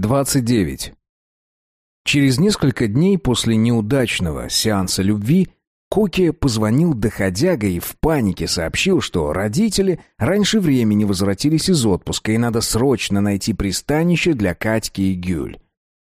29. Через несколько дней после неудачного сеанса любви Коке позвонил доходяга и в панике сообщил, что родители раньше времени возвратились из отпуска и надо срочно найти пристанище для Катьки и Гюль.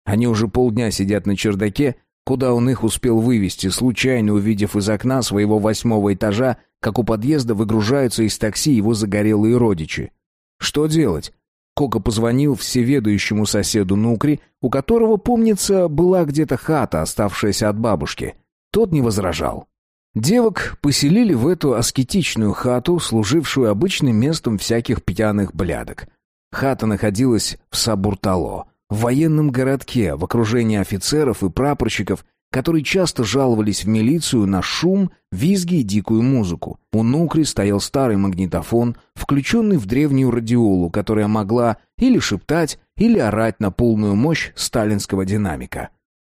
Они уже полдня сидят на чердаке, куда он их успел вывести, случайно увидев из окна своего восьмого этажа, как у подъезда выгружаются из такси его загорелые родичи. Что делать? Кока позвонил всеведущему соседу Нукри, у которого, помнится, была где-то хата, оставшаяся от бабушки. Тот не возражал. Девок поселили в эту аскетичную хату, служившую обычным местом всяких пьяных блядок. Хата находилась в Сабуртало, в военном городке, в окружении офицеров и прапорщиков, которые часто жаловались в милицию на шум, визги и дикую музыку. У Нукри стоял старый магнитофон, включенный в древнюю радиолу, которая могла или шептать, или орать на полную мощь сталинского динамика.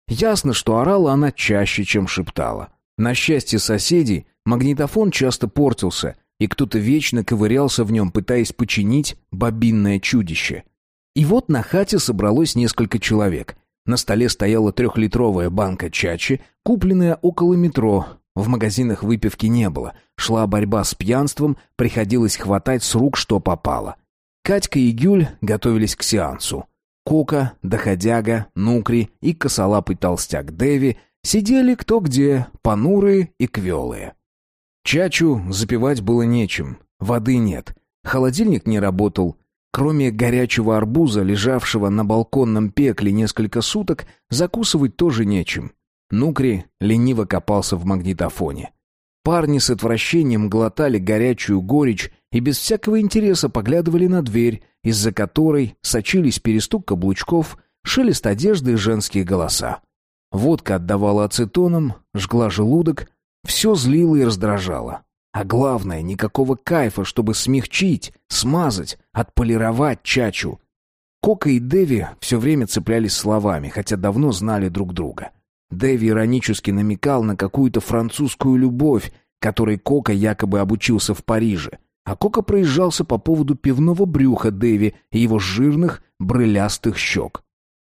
Ясно, что орала она чаще, чем шептала. На счастье соседей, магнитофон часто портился, и кто-то вечно ковырялся в нем, пытаясь починить бобинное чудище. И вот на хате собралось несколько человек — на столе стояла трехлитровая банка чачи, купленная около метро. В магазинах выпивки не было. Шла борьба с пьянством, приходилось хватать с рук, что попало. Катька и Гюль готовились к сеансу. Кока, Доходяга, Нукри и косолапый толстяк Дэви сидели кто где, понурые и квелые. Чачу запивать было нечем, воды нет, холодильник не работал, Кроме горячего арбуза, лежавшего на балконном пекле несколько суток, закусывать тоже нечем. Нукри лениво копался в магнитофоне. Парни с отвращением глотали горячую горечь и без всякого интереса поглядывали на дверь, из-за которой сочились перестук каблучков, шелест одежды и женские голоса. Водка отдавала ацетоном, жгла желудок, все злило и раздражало. А главное, никакого кайфа, чтобы смягчить, смазать, отполировать чачу. Кока и Дэви все время цеплялись словами, хотя давно знали друг друга. Дэви иронически намекал на какую-то французскую любовь, которой Кока якобы обучился в Париже. А Кока проезжался по поводу пивного брюха Дэви и его жирных, брылястых щек.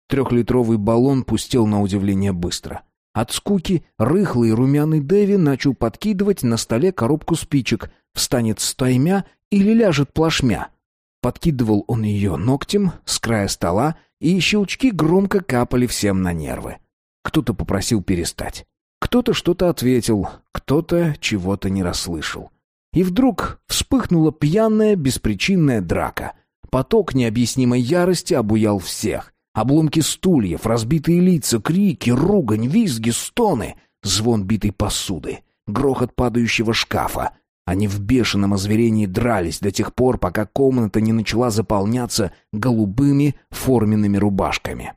Трехлитровый баллон пустел на удивление быстро. От скуки рыхлый румяный Дэви начал подкидывать на столе коробку спичек, встанет стаймя или ляжет плашмя. Подкидывал он ее ногтем с края стола, и щелчки громко капали всем на нервы. Кто-то попросил перестать. Кто-то что-то ответил, кто-то чего-то не расслышал. И вдруг вспыхнула пьяная беспричинная драка. Поток необъяснимой ярости обуял всех. Обломки стульев, разбитые лица, крики, ругань, визги, стоны, звон битой посуды, грохот падающего шкафа. Они в бешеном озверении дрались до тех пор, пока комната не начала заполняться голубыми форменными рубашками.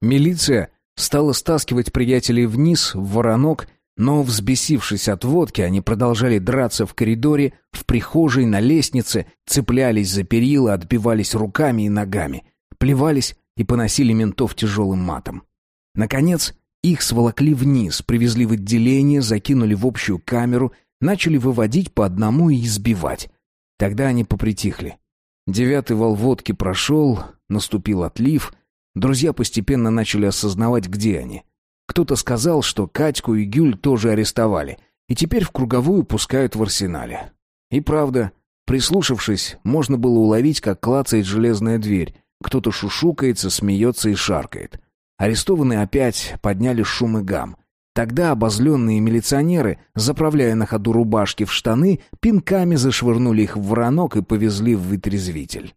Милиция стала стаскивать приятелей вниз, в воронок, но, взбесившись от водки, они продолжали драться в коридоре, в прихожей, на лестнице, цеплялись за перила, отбивались руками и ногами, плевались и поносили ментов тяжелым матом. Наконец, их сволокли вниз, привезли в отделение, закинули в общую камеру, начали выводить по одному и избивать. Тогда они попритихли. Девятый вал водки прошел, наступил отлив. Друзья постепенно начали осознавать, где они. Кто-то сказал, что Катьку и Гюль тоже арестовали, и теперь в круговую пускают в арсенале. И правда, прислушавшись, можно было уловить, как клацает железная дверь, кто-то шушукается, смеется и шаркает. Арестованные опять подняли шум и гам. Тогда обозленные милиционеры, заправляя на ходу рубашки в штаны, пинками зашвырнули их в воронок и повезли в вытрезвитель.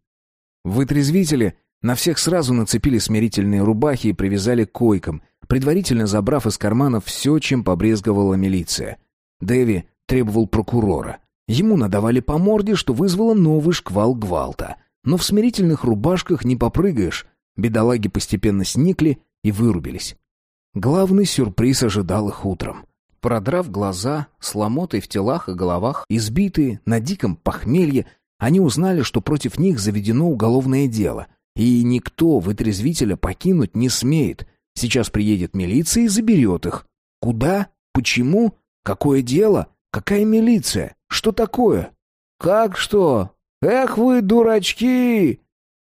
В вытрезвителе на всех сразу нацепили смирительные рубахи и привязали к койкам, предварительно забрав из карманов все, чем побрезговала милиция. Дэви требовал прокурора. Ему надавали по морде, что вызвало новый шквал гвалта. Но в смирительных рубашках не попрыгаешь. Бедолаги постепенно сникли и вырубились. Главный сюрприз ожидал их утром. Продрав глаза, с ломотой в телах и головах, избитые, на диком похмелье, они узнали, что против них заведено уголовное дело, и никто вытрезвителя покинуть не смеет. Сейчас приедет милиция и заберет их. Куда? Почему? Какое дело? Какая милиция? Что такое? Как что? «Эх вы, дурачки!»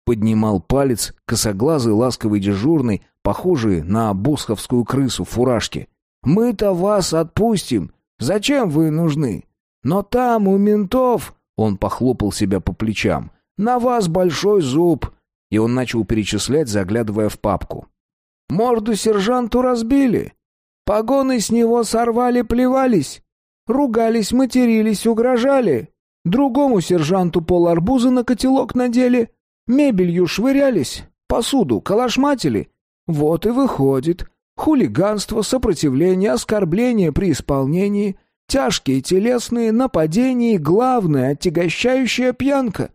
поднимал палец, косоглазый ласковый дежурный, похожий на босховскую крысу в фуражке. «Мы-то вас отпустим. Зачем вы нужны? Но там у ментов...» Он похлопал себя по плечам. «На вас большой зуб!» И он начал перечислять, заглядывая в папку. «Морду сержанту разбили. Погоны с него сорвали, плевались. Ругались, матерились, угрожали. Другому сержанту пол арбуза на котелок надели. Мебелью швырялись, посуду калашматили. Вот и выходит. Хулиганство, сопротивление, оскорбление при исполнении, тяжкие телесные нападения и, главное, отягощающая пьянка.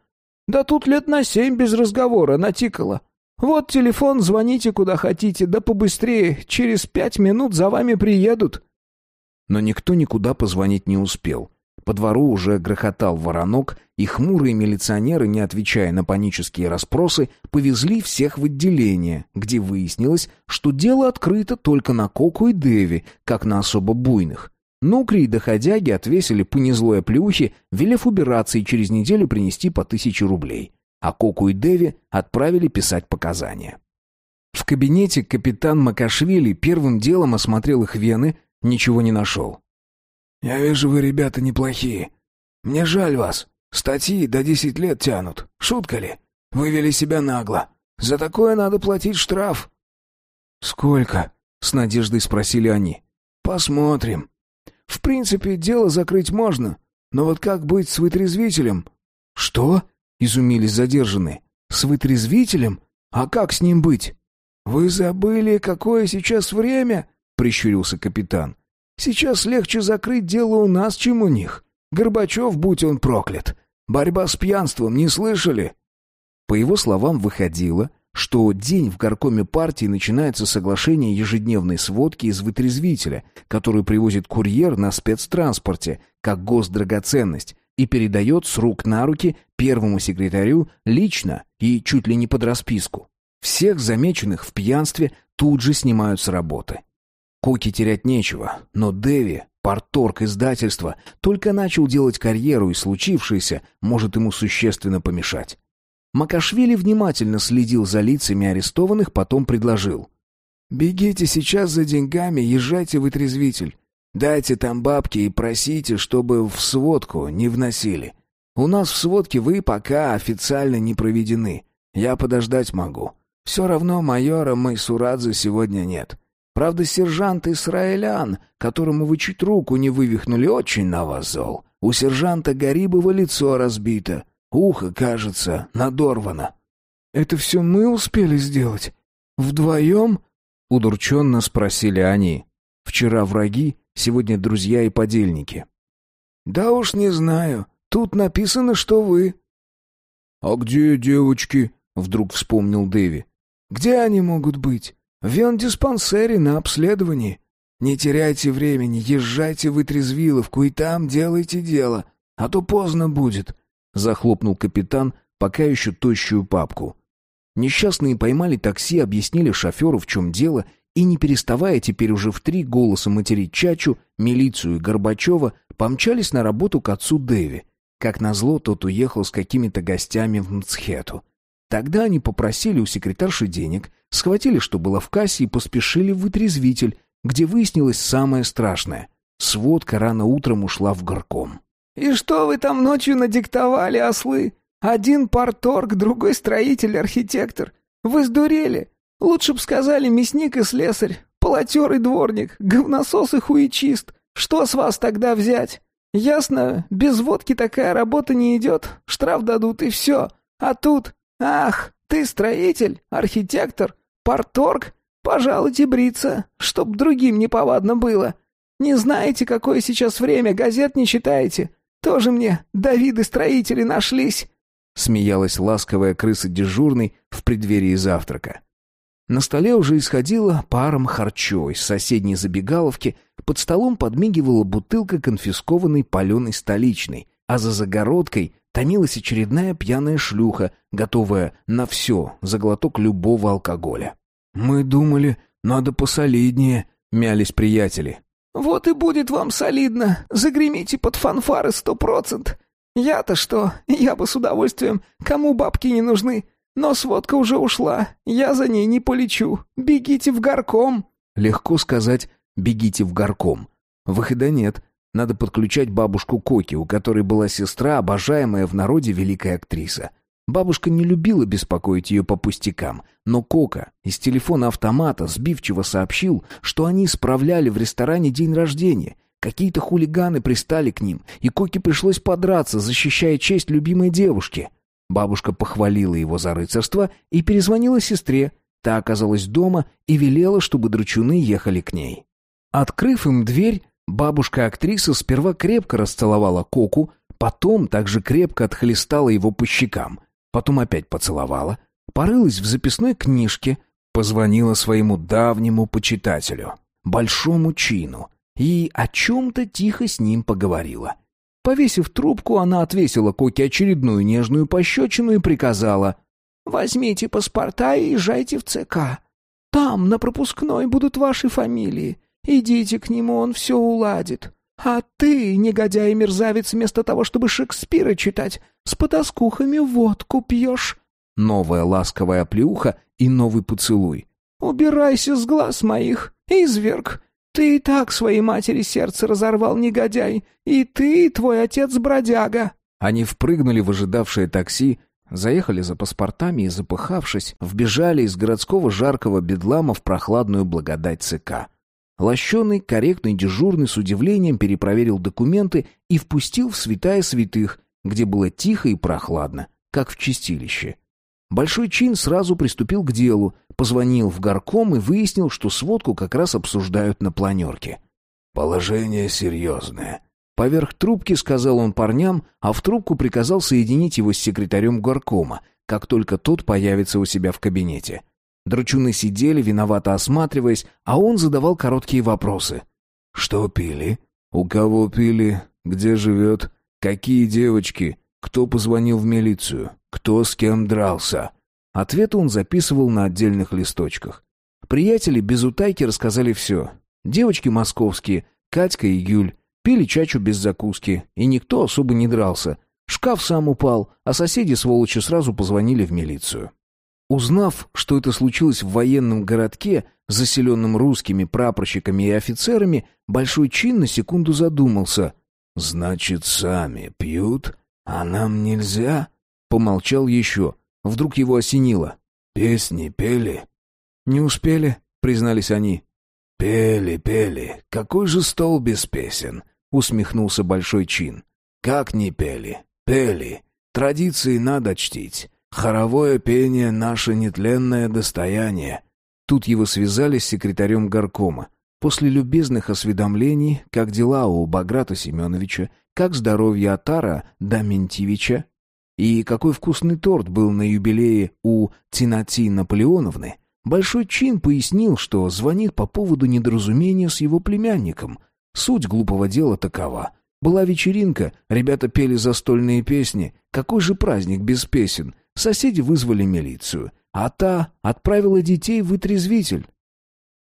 Да тут лет на семь без разговора натикало. Вот телефон, звоните куда хотите, да побыстрее, через пять минут за вами приедут. Но никто никуда позвонить не успел. По двору уже грохотал воронок, и хмурые милиционеры, не отвечая на панические расспросы, повезли всех в отделение, где выяснилось, что дело открыто только на Коку и Деви, как на особо буйных. Нукри и доходяги отвесили по незлой оплеухе, велев убираться и через неделю принести по тысяче рублей. А Коку и Деви отправили писать показания. В кабинете капитан Макашвили первым делом осмотрел их вены, ничего не нашел. «Я вижу, вы, ребята, неплохие. Мне жаль вас. Статьи до десять лет тянут. Шутка ли? Вывели себя нагло. За такое надо платить штраф». «Сколько?» — с надеждой спросили они. «Посмотрим. В принципе, дело закрыть можно, но вот как быть с вытрезвителем?» «Что?» — изумились задержанные. «С вытрезвителем? А как с ним быть?» «Вы забыли, какое сейчас время?» — прищурился капитан. Сейчас легче закрыть дело у нас, чем у них. Горбачев, будь он проклят. Борьба с пьянством, не слышали?» По его словам, выходило, что день в горкоме партии начинается с соглашения ежедневной сводки из вытрезвителя, который привозит курьер на спецтранспорте, как госдрагоценность, и передает с рук на руки первому секретарю лично и чуть ли не под расписку. Всех замеченных в пьянстве тут же снимают с работы. Коки терять нечего, но Дэви, порторг издательства, только начал делать карьеру, и случившееся может ему существенно помешать. Макашвили внимательно следил за лицами арестованных, потом предложил. «Бегите сейчас за деньгами, езжайте в отрезвитель. Дайте там бабки и просите, чтобы в сводку не вносили. У нас в сводке вы пока официально не проведены. Я подождать могу. Все равно майора Майсурадзе сегодня нет. Правда, сержант Исраэлян, которому вы чуть руку не вывихнули, очень на вас зол. У сержанта Гарибова лицо разбито, ухо, кажется, надорвано». «Это все мы успели сделать? Вдвоем?» — удурченно спросили они. «Вчера враги, сегодня друзья и подельники». «Да уж не знаю. Тут написано, что вы». «А где девочки?» — вдруг вспомнил Дэви. «Где они могут быть? В вендиспансере на обследовании. Не теряйте времени, езжайте в Итрезвиловку и там делайте дело, а то поздно будет», — захлопнул капитан пока еще тощую папку. Несчастные поймали такси, объяснили шоферу, в чем дело, и, не переставая теперь уже в три голоса материть Чачу, милицию и Горбачева, помчались на работу к отцу Дэви. Как назло, тот уехал с какими-то гостями в Мцхету. Тогда они попросили у секретарши денег, схватили, что было в кассе, и поспешили в вытрезвитель, где выяснилось самое страшное. Сводка рано утром ушла в горком. «И что вы там ночью надиктовали, ослы? Один парторг, другой строитель-архитектор. Вы сдурели? Лучше б сказали мясник и слесарь, полотер и дворник, говносос и хуечист. Что с вас тогда взять? Ясно, без водки такая работа не идет, штраф дадут и все. А тут, ах, ты строитель, архитектор, Порторг? Пожалуйте бриться, чтоб другим неповадно было. Не знаете, какое сейчас время, газет не читаете? Тоже мне Давиды-строители нашлись!» Смеялась ласковая крыса дежурной в преддверии завтрака. На столе уже исходила паром харчо из соседней забегаловки, под столом подмигивала бутылка конфискованной паленой столичной, а за загородкой томилась очередная пьяная шлюха, готовая на все за глоток любого алкоголя. «Мы думали, надо посолиднее», — мялись приятели. «Вот и будет вам солидно. Загремите под фанфары сто процент. Я-то что? Я бы с удовольствием. Кому бабки не нужны? Но сводка уже ушла. Я за ней не полечу. Бегите в горком!» Легко сказать «бегите в горком». Выхода нет. Надо подключать бабушку Коки, у которой была сестра, обожаемая в народе великая актриса. Бабушка не любила беспокоить ее по пустякам, но Кока из телефона автомата сбивчиво сообщил, что они справляли в ресторане день рождения. Какие-то хулиганы пристали к ним, и Коке пришлось подраться, защищая честь любимой девушки. Бабушка похвалила его за рыцарство и перезвонила сестре. Та оказалась дома и велела, чтобы драчуны ехали к ней. Открыв им дверь, бабушка-актриса сперва крепко расцеловала Коку, потом также крепко отхлестала его по щекам — потом опять поцеловала, порылась в записной книжке, позвонила своему давнему почитателю, большому чину, и о чем-то тихо с ним поговорила. Повесив трубку, она отвесила Коке очередную нежную пощечину и приказала «Возьмите паспорта и езжайте в ЦК. Там, на пропускной, будут ваши фамилии. Идите к нему, он все уладит. А ты, негодяй и мерзавец, вместо того, чтобы Шекспира читать, с потаскухами водку пьешь». Новая ласковая плюха и новый поцелуй. «Убирайся с глаз моих, изверг. Ты и так своей матери сердце разорвал, негодяй. И ты, и твой отец-бродяга». Они впрыгнули в ожидавшее такси, заехали за паспортами и, запыхавшись, вбежали из городского жаркого бедлама в прохладную благодать ЦК. Лощеный, корректный дежурный с удивлением перепроверил документы и впустил в святая святых, где было тихо и прохладно, как в чистилище. Большой чин сразу приступил к делу, позвонил в горком и выяснил, что сводку как раз обсуждают на планерке. «Положение серьезное», Поверх трубки сказал он парням, а в трубку приказал соединить его с секретарем горкома, как только тот появится у себя в кабинете. Драчуны сидели, виновато осматриваясь, а он задавал короткие вопросы. «Что пили? У кого пили? Где живет? Какие девочки? Кто позвонил в милицию? Кто с кем дрался? Ответы он записывал на отдельных листочках. Приятели без утайки рассказали все. Девочки московские, Катька и Юль, пили чачу без закуски, и никто особо не дрался. Шкаф сам упал, а соседи сволочи сразу позвонили в милицию. Узнав, что это случилось в военном городке, заселенном русскими прапорщиками и офицерами, Большой Чин на секунду задумался. «Значит, сами пьют, а нам нельзя?» Помолчал еще. Вдруг его осенило. «Песни пели?» «Не успели», — признались они. «Пели, пели. Какой же стол без песен?» — усмехнулся Большой Чин. «Как не пели? Пели. Традиции надо чтить. Хоровое пение — наше нетленное достояние». Тут его связали с секретарем горкома. После любезных осведомлений, как дела у Баграта Семеновича, как здоровье Атара Даментьевича, и какой вкусный торт был на юбилее у Тинати Наполеоновны, Большой Чин пояснил, что звонит по поводу недоразумения с его племянником. Суть глупого дела такова. Была вечеринка, ребята пели застольные песни. Какой же праздник без песен? Соседи вызвали милицию, а та отправила детей в вытрезвитель.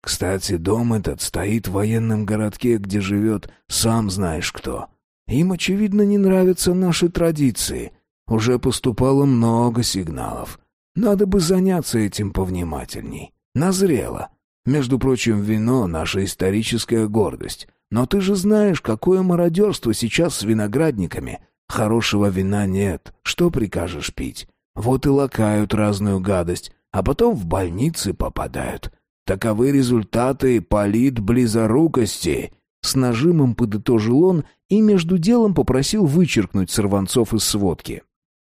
Кстати, дом этот стоит в военном городке, где живет сам знаешь кто. Им, очевидно, не нравятся наши традиции. Уже поступало много сигналов. Надо бы заняться этим повнимательней. Назрело. Между прочим, вино — наша историческая гордость. Но ты же знаешь, какое мародерство сейчас с виноградниками. Хорошего вина нет. Что прикажешь пить? Вот и лакают разную гадость, а потом в больницы попадают. Таковы результаты политблизорукости. С нажимом подытожил он и между делом попросил вычеркнуть сорванцов из сводки.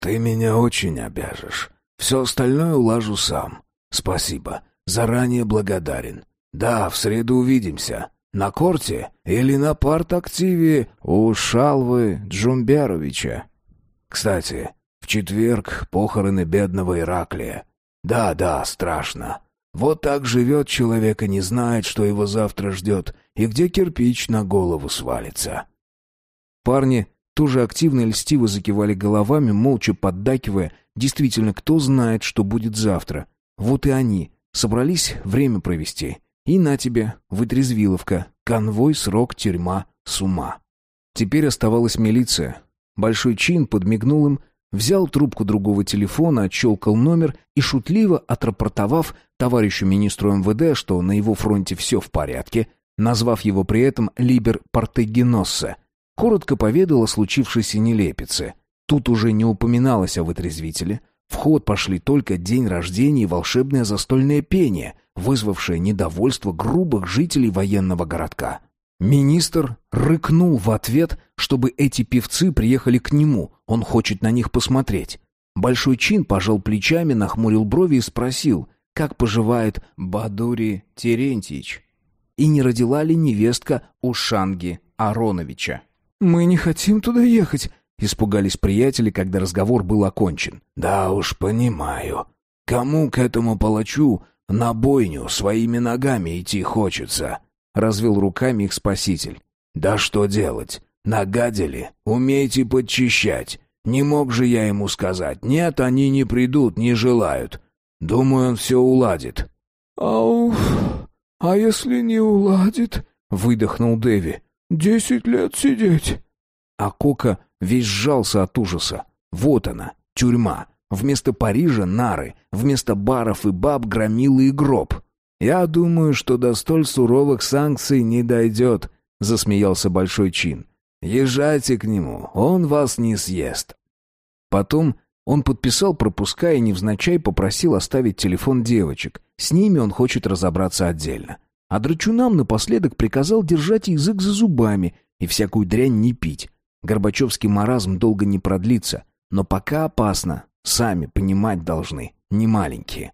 «Ты меня очень обяжешь. Все остальное улажу сам. Спасибо. Заранее благодарен. Да, в среду увидимся. На корте или на парт-активе у Шалвы Джумбяровича. Кстати, четверг похороны бедного Ираклия. Да, да, страшно. Вот так живет человек и не знает, что его завтра ждет, и где кирпич на голову свалится. Парни тоже активно и льстиво закивали головами, молча поддакивая. Действительно, кто знает, что будет завтра. Вот и они. Собрались время провести. И на тебе, вытрезвиловка, конвой, срок, тюрьма, с ума. Теперь оставалась милиция. Большой чин подмигнул им, взял трубку другого телефона, отщелкал номер и, шутливо отрапортовав товарищу министру МВД, что на его фронте все в порядке, назвав его при этом Либер Портегеноссе, коротко поведал о случившейся нелепице. Тут уже не упоминалось о вытрезвителе. В ход пошли только день рождения и волшебное застольное пение, вызвавшее недовольство грубых жителей военного городка. Министр рыкнул в ответ, чтобы эти певцы приехали к нему, он хочет на них посмотреть. Большой чин пожал плечами, нахмурил брови и спросил, как поживает Бадури Терентьевич и не родила ли невестка у Шанги Ароновича. «Мы не хотим туда ехать», — испугались приятели, когда разговор был окончен. «Да уж, понимаю. Кому к этому палачу на бойню своими ногами идти хочется?» — развел руками их спаситель. «Да что делать? Нагадили? Умейте подчищать. Не мог же я ему сказать. Нет, они не придут, не желают. Думаю, он все уладит». «Ауф, а если не уладит?» — выдохнул Дэви. «Десять лет сидеть». А Кока весь сжался от ужаса. Вот она, тюрьма. Вместо Парижа — нары. Вместо баров и баб — громилы и гроб. «Я думаю, что до столь суровых санкций не дойдет», — засмеялся Большой Чин. «Езжайте к нему, он вас не съест». Потом он подписал пропуска и невзначай попросил оставить телефон девочек. С ними он хочет разобраться отдельно. А драчунам напоследок приказал держать язык за зубами и всякую дрянь не пить. Горбачевский маразм долго не продлится, но пока опасно, сами понимать должны, не маленькие.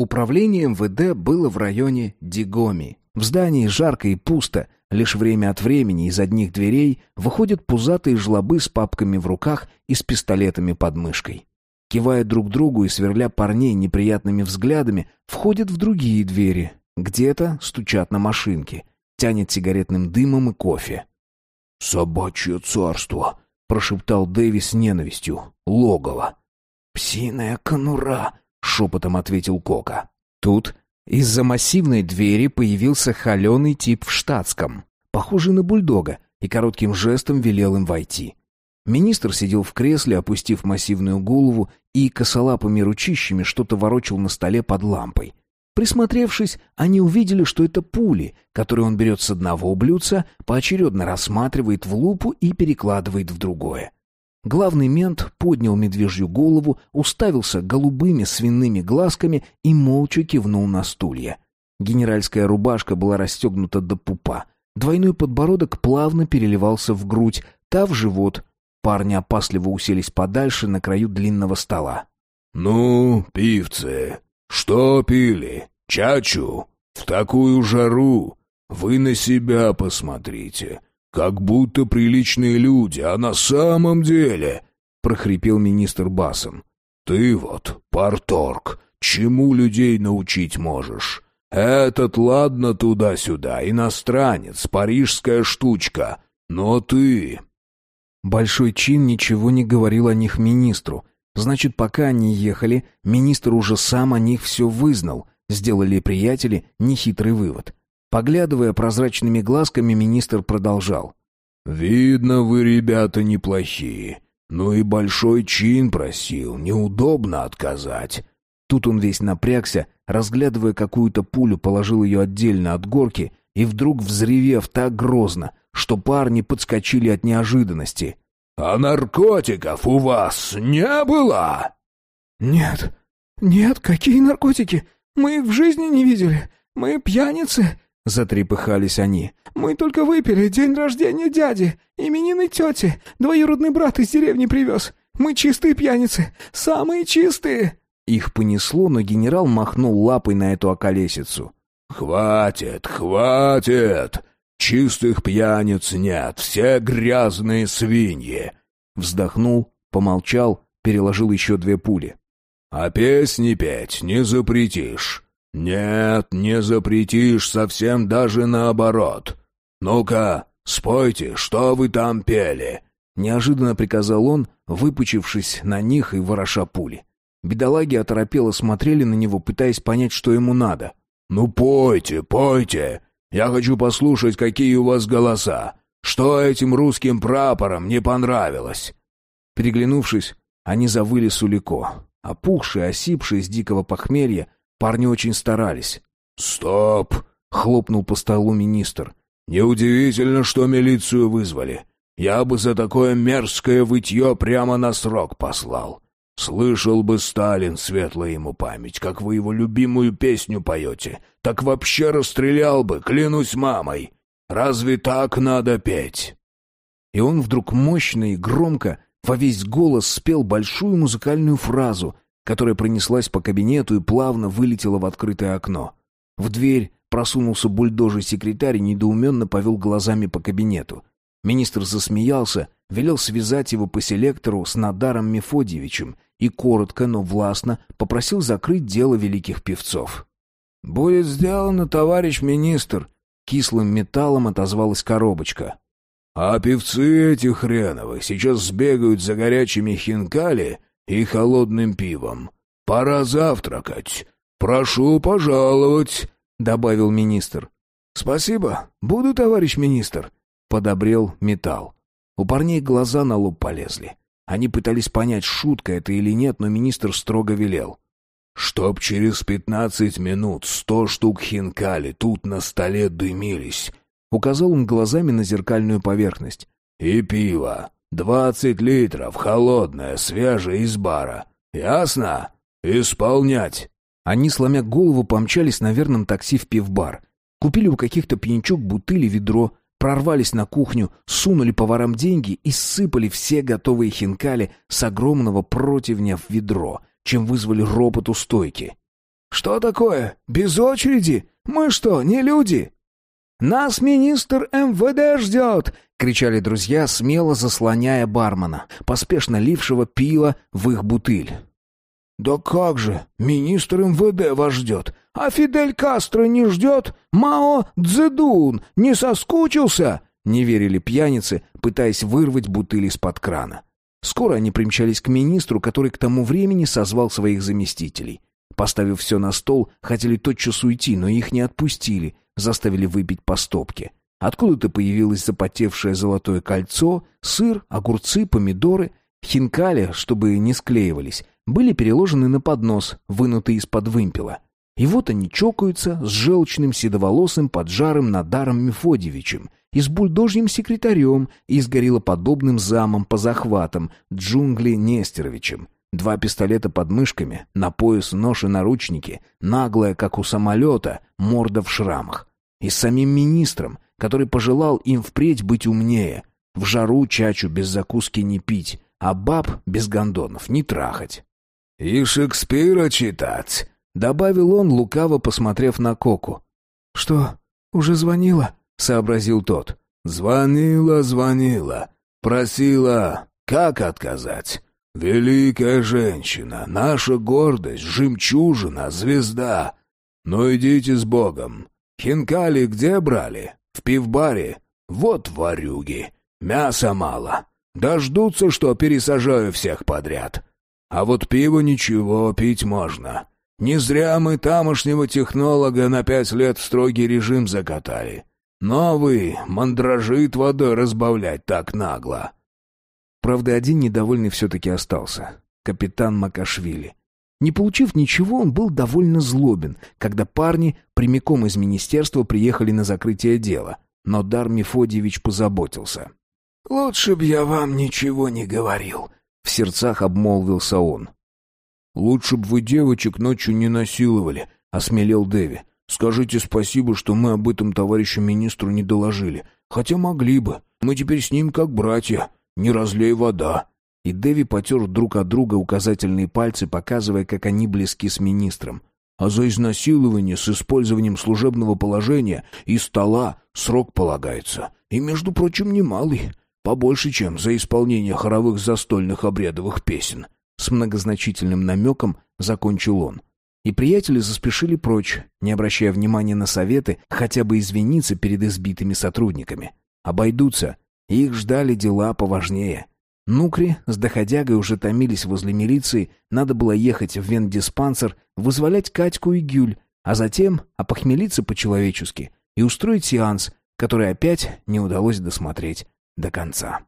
Управление МВД было в районе Дигоми. В здании жарко и пусто, лишь время от времени из одних дверей выходят пузатые жлобы с папками в руках и с пистолетами под мышкой. Кивая друг другу и сверля парней неприятными взглядами, входят в другие двери. Где-то стучат на машинке, тянет сигаретным дымом и кофе. «Собачье царство!» — прошептал Дэви с ненавистью. «Логово!» «Псиная конура!» — шепотом ответил Кока. Тут из-за массивной двери появился холеный тип в штатском, похожий на бульдога, и коротким жестом велел им войти. Министр сидел в кресле, опустив массивную голову, и косолапыми ручищами что-то ворочал на столе под лампой. Присмотревшись, они увидели, что это пули, которые он берет с одного блюдца, поочередно рассматривает в лупу и перекладывает в другое. Главный мент поднял медвежью голову, уставился голубыми свиными глазками и молча кивнул на стулья. Генеральская рубашка была расстегнута до пупа. Двойной подбородок плавно переливался в грудь, та в живот. Парни опасливо уселись подальше на краю длинного стола. «Ну, пивцы, что пили? Чачу? В такую жару? Вы на себя посмотрите. Как будто приличные люди, а на самом деле...» — прохрипел министр басом. «Ты вот, парторг, чему людей научить можешь? Этот, ладно, туда-сюда, иностранец, парижская штучка, но ты...» Большой чин ничего не говорил о них министру. Значит, пока они ехали, министр уже сам о них все вызнал. Сделали приятели нехитрый вывод. Поглядывая прозрачными глазками, министр продолжал. «Видно, вы, ребята, неплохие. Ну и большой чин просил, неудобно отказать». Тут он весь напрягся, разглядывая какую-то пулю, положил ее отдельно от горки и вдруг, взревев так грозно, что парни подскочили от неожиданности. «А наркотиков у вас не было?» «Нет, нет, какие наркотики? Мы их в жизни не видели. Мы пьяницы», — затрепыхались они. «Мы только выпили день рождения дяди, именины тети, двоюродный брат из деревни привез. Мы чистые пьяницы, самые чистые!» Их понесло, но генерал махнул лапой на эту околесицу. «Хватит, хватит! Чистых пьяниц нет, все грязные свиньи!» Вздохнул, помолчал, переложил еще две пули. «А песни петь не запретишь. «Нет, не запретишь, совсем даже наоборот. Ну-ка, спойте, что вы там пели?» Неожиданно приказал он, выпучившись на них и вороша пули. Бедолаги оторопело смотрели на него, пытаясь понять, что ему надо. «Ну пойте, пойте! Я хочу послушать, какие у вас голоса. Что этим русским прапорам не понравилось?» Переглянувшись, Они завыли сулико. Опухшие, осипшие с дикого похмелья, парни очень старались. «Стоп!» — хлопнул по столу министр. «Неудивительно, что милицию вызвали. Я бы за такое мерзкое вытье прямо на срок послал. Слышал бы Сталин, светлая ему память, как вы его любимую песню поете. Так вообще расстрелял бы, клянусь мамой. Разве так надо петь?» И он вдруг мощно и громко во весь голос спел большую музыкальную фразу, которая пронеслась по кабинету и плавно вылетела в открытое окно. В дверь просунулся бульдожий секретарь и недоуменно повел глазами по кабинету. Министр засмеялся, велел связать его по селектору с Надаром Мефодьевичем и коротко, но властно попросил закрыть дело великих певцов. «Будет сделано, товарищ министр», — кислым металлом отозвалась коробочка. А певцы эти хреновы сейчас сбегают за горячими хинкали и холодным пивом. Пора завтракать. Прошу пожаловать, добавил министр. Спасибо. Буду, товарищ министр, подобрел металл. У парней глаза на лоб полезли. Они пытались понять, шутка это или нет, но министр строго велел. «Чтоб через пятнадцать минут сто штук хинкали тут на столе дымились, Указал он глазами на зеркальную поверхность. «И пиво. Двадцать литров, холодное, свежее из бара. Ясно? Исполнять!» Они, сломя голову, помчались на верном такси в пивбар. Купили у каких-то пьянчук бутыли ведро, прорвались на кухню, сунули поварам деньги и сыпали все готовые хинкали с огромного противня в ведро, чем вызвали ропот у стойки. «Что такое? Без очереди? Мы что, не люди?» «Нас министр МВД ждет!» — кричали друзья, смело заслоняя бармена, поспешно лившего пиво в их бутыль. «Да как же, министр МВД вас ждет! А Фидель Кастро не ждет? Мао Цзэдун не соскучился?» Не верили пьяницы, пытаясь вырвать бутыль из-под крана. Скоро они примчались к министру, который к тому времени созвал своих заместителей. Поставив все на стол, хотели тотчас уйти, но их не отпустили, заставили выпить по стопке. Откуда-то появилось запотевшее золотое кольцо, сыр, огурцы, помидоры, хинкали, чтобы не склеивались, были переложены на поднос, вынутый из-под вымпела. И вот они чокаются с желчным седоволосым поджарым Надаром Мефодьевичем и с бульдожьим секретарем и с гориллоподобным замом по захватам Джунгли Нестеровичем. Два пистолета под мышками, на пояс нож и наручники, наглая, как у самолета, морда в шрамах. И с самим министром, который пожелал им впредь быть умнее. В жару чачу без закуски не пить, а баб без гондонов не трахать. «И Шекспира читать», — добавил он, лукаво посмотрев на Коку. «Что, уже звонила?» — сообразил тот. «Звонила, звонила. Просила, как отказать? Великая женщина, наша гордость, жемчужина, звезда. Но идите с Богом. Хинкали где брали? В пивбаре? Вот варюги. Мяса мало. Дождутся, что пересажаю всех подряд. А вот пиво ничего, пить можно. Не зря мы тамошнего технолога на пять лет в строгий режим закатали. Новый мандражит водой разбавлять так нагло. Правда, один недовольный все-таки остался. Капитан Макашвили. Не получив ничего, он был довольно злобен, когда парни прямиком из министерства приехали на закрытие дела. Но Дар Мефодьевич позаботился. «Лучше б я вам ничего не говорил», — в сердцах обмолвился он. «Лучше б вы девочек ночью не насиловали», — осмелел Дэви. «Скажите спасибо, что мы об этом товарищу министру не доложили. Хотя могли бы. Мы теперь с ним как братья. Не разлей вода и Дэви потер друг от друга указательные пальцы, показывая, как они близки с министром. А за изнасилование с использованием служебного положения и стола срок полагается. И, между прочим, немалый. Побольше, чем за исполнение хоровых застольных обрядовых песен. С многозначительным намеком закончил он. И приятели заспешили прочь, не обращая внимания на советы, хотя бы извиниться перед избитыми сотрудниками. Обойдутся. Их ждали дела поважнее. Нукри с доходягой уже томились возле милиции, надо было ехать в вендиспансер, вызволять Катьку и Гюль, а затем опохмелиться по-человечески и устроить сеанс, который опять не удалось досмотреть до конца.